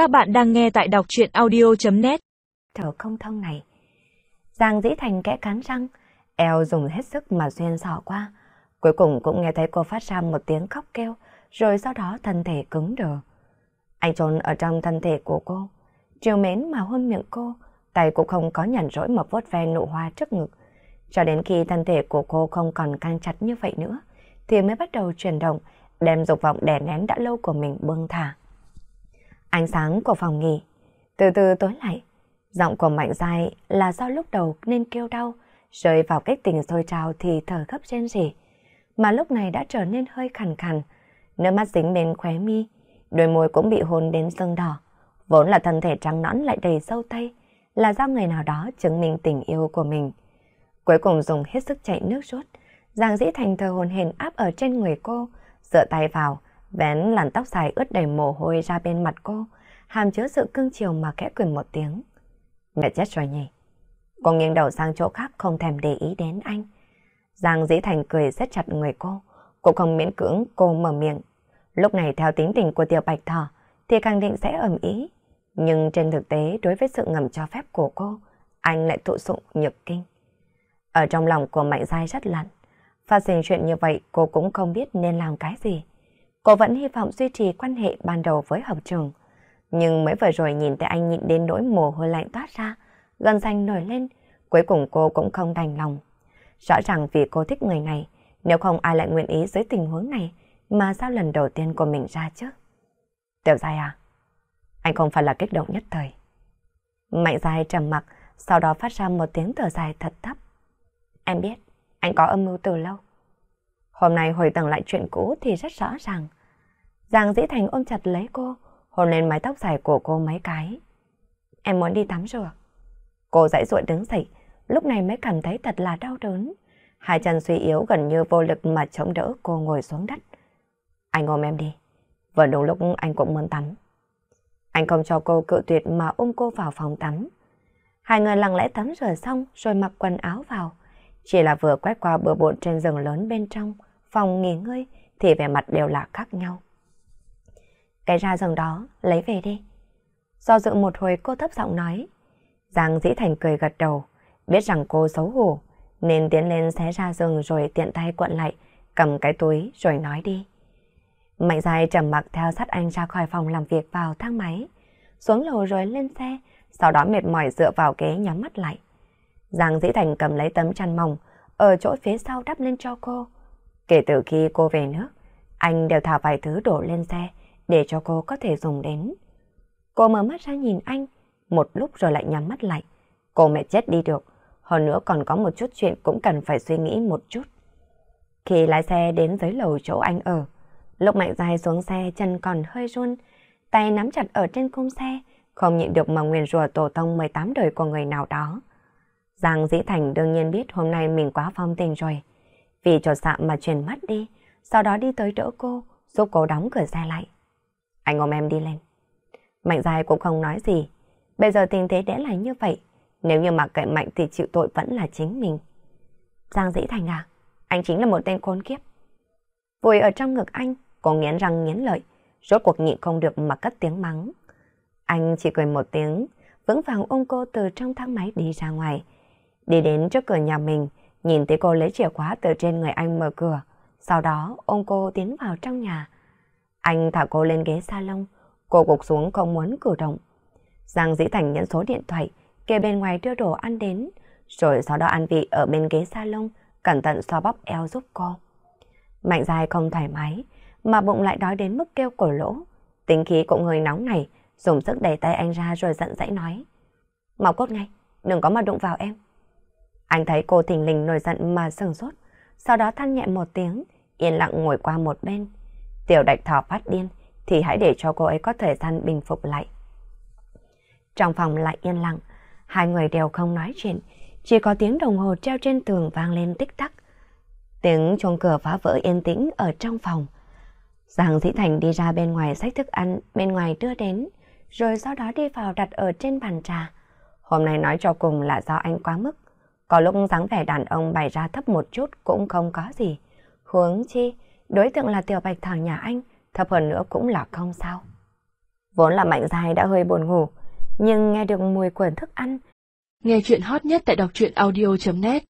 Các bạn đang nghe tại đọc chuyện audio.net Thở không thông này. Giang dĩ thành kẽ cắn răng, eo dùng hết sức mà xuyên sỏ qua. Cuối cùng cũng nghe thấy cô phát ra một tiếng khóc kêu, rồi sau đó thân thể cứng đờ. Anh trốn ở trong thân thể của cô, chiều mến mà hôn miệng cô, tay cũng không có nhẫn rỗi mà vuốt ve nụ hoa trước ngực. Cho đến khi thân thể của cô không còn căng chặt như vậy nữa, thì mới bắt đầu chuyển động, đem dục vọng đè nén đã lâu của mình buông thả. Ánh sáng của phòng nghỉ từ từ tối lại. Giọng của Mạnh Giai là do lúc đầu nên kêu đau, rơi vào cách tình sôi trào thì thở gấp trên rỉ. Mà lúc này đã trở nên hơi khàn khàn, nước mắt dính bên khóe mi, đôi môi cũng bị hôn đến sưng đỏ. Vốn là thân thể trắng nõn lại đầy sâu tay, là do người nào đó chứng minh tình yêu của mình. Cuối cùng dùng hết sức chạy nước rút, Giang Dĩ Thành thờ hồn hển áp ở trên người cô, dựa tay vào, vén làn tóc dài ướt đầy mồ hôi ra bên mặt cô, hàm chứa sự cưng chiều mà kẽ cười một tiếng. Mẹ chết rồi nhỉ? Cô nghiêng đầu sang chỗ khác không thèm để ý đến anh. Giang Dĩ Thành cười rất chặt người cô, cô không miễn cưỡng cô mở miệng. Lúc này theo tính tình của tiểu bạch thỏ thì càng định sẽ ẩm ý. Nhưng trên thực tế đối với sự ngầm cho phép của cô, anh lại thụ dụng nhược kinh. Ở trong lòng của Mạnh Giai rất lạnh. Phát sinh chuyện như vậy cô cũng không biết nên làm cái gì. Cô vẫn hy vọng duy trì quan hệ ban đầu với học trường. Nhưng mới vừa rồi nhìn thấy anh nhịn đến nỗi mồ hôi lạnh toát ra, gần xanh nổi lên, cuối cùng cô cũng không đành lòng. Rõ ràng vì cô thích người này, nếu không ai lại nguyện ý dưới tình huống này mà sao lần đầu tiên của mình ra chứ. Tiểu Giai à, anh không phải là kích động nhất thời. Mạnh Giai trầm mặc, sau đó phát ra một tiếng thở dài thật thấp. Em biết, anh có âm mưu từ lâu. Hôm nay hồi tưởng lại chuyện cũ thì rất rõ ràng. Giang Dĩ Thành ôm chặt lấy cô, hôn lên mái tóc dài của cô mấy cái. Em muốn đi tắm rửa. Cô dãy ruộng đứng dậy, lúc này mới cảm thấy thật là đau đớn. Hai chân suy yếu gần như vô lực mà chống đỡ cô ngồi xuống đất. Anh ôm em đi. Vừa đúng lúc anh cũng muốn tắm. Anh không cho cô cự tuyệt mà ôm cô vào phòng tắm. Hai người lặng lẽ tắm rửa xong rồi mặc quần áo vào. Chỉ là vừa quét qua bờ bộn trên rừng lớn bên trong, phòng nghỉ ngơi thì vẻ mặt đều là khác nhau. Cái ra rừng đó, lấy về đi. Do dự một hồi cô thấp giọng nói. Giang dĩ thành cười gật đầu, biết rằng cô xấu hổ, nên tiến lên xé ra rừng rồi tiện tay quặn lại, cầm cái túi rồi nói đi. Mạnh dài trầm mặc theo sát anh ra khỏi phòng làm việc vào thang máy, xuống lầu rồi lên xe, sau đó mệt mỏi dựa vào ghế nhắm mắt lại. Giang Dĩ Thành cầm lấy tấm chăn mỏng, ở chỗ phía sau đắp lên cho cô. Kể từ khi cô về nước, anh đều thả vài thứ đổ lên xe để cho cô có thể dùng đến. Cô mở mắt ra nhìn anh, một lúc rồi lại nhắm mắt lại. Cô mẹ chết đi được, hơn nữa còn có một chút chuyện cũng cần phải suy nghĩ một chút. Khi lái xe đến dưới lầu chỗ anh ở, lúc mạnh dài xuống xe chân còn hơi run, tay nắm chặt ở trên khung xe, không nhịn được mà nguyền rủa tổ tông 18 đời của người nào đó. Giang Dĩ Thành đương nhiên biết hôm nay mình quá phong tình rồi. Vì trột dạ mà chuyển mắt đi, sau đó đi tới đỡ cô, giúp cô đóng cửa xe lại. Anh ôm em đi lên. Mạnh dài cũng không nói gì. Bây giờ tình thế đã là như vậy. Nếu như mặc kệ Mạnh thì chịu tội vẫn là chính mình. Giang Dĩ Thành à, anh chính là một tên khốn kiếp. Vùi ở trong ngực anh, cô nghiến răng nghiến lợi, rốt cuộc nhịn không được mà cất tiếng mắng. Anh chỉ cười một tiếng, vững vàng ôm cô từ trong thang máy đi ra ngoài. Đi đến trước cửa nhà mình, nhìn thấy cô lấy chìa khóa từ trên người anh mở cửa. Sau đó ôm cô tiến vào trong nhà. Anh thả cô lên ghế salon, cô gục xuống không muốn cử động. Giang Dĩ Thành nhận số điện thoại, kề bên ngoài đưa đồ ăn đến, rồi sau đó ăn vị ở bên ghế salon, cẩn thận xoa bóp eo giúp cô. Mạnh dài không thoải mái, mà bụng lại đói đến mức kêu cổ lỗ. Tính khí cũng hơi nóng này, dùng sức đẩy tay anh ra rồi giận dãy nói. Mau cốt ngay, đừng có mà đụng vào em. Anh thấy cô thình lình nổi giận mà sừng sốt, sau đó than nhẹ một tiếng, yên lặng ngồi qua một bên. Tiểu đạch thỏ phát điên, thì hãy để cho cô ấy có thời gian bình phục lại. Trong phòng lại yên lặng, hai người đều không nói chuyện, chỉ có tiếng đồng hồ treo trên tường vang lên tích tắc. Tiếng chuông cửa phá vỡ yên tĩnh ở trong phòng. Giang Dĩ Thành đi ra bên ngoài xách thức ăn bên ngoài đưa đến, rồi sau đó đi vào đặt ở trên bàn trà. Hôm nay nói cho cùng là do anh quá mức. Có lúc dáng vẻ đàn ông bày ra thấp một chút cũng không có gì. Hướng chi, đối tượng là tiểu bạch thảo nhà anh, thấp hơn nữa cũng là không sao. Vốn là mạnh dài đã hơi buồn ngủ, nhưng nghe được mùi của thức ăn. Nghe chuyện hot nhất tại đọc truyện audio.net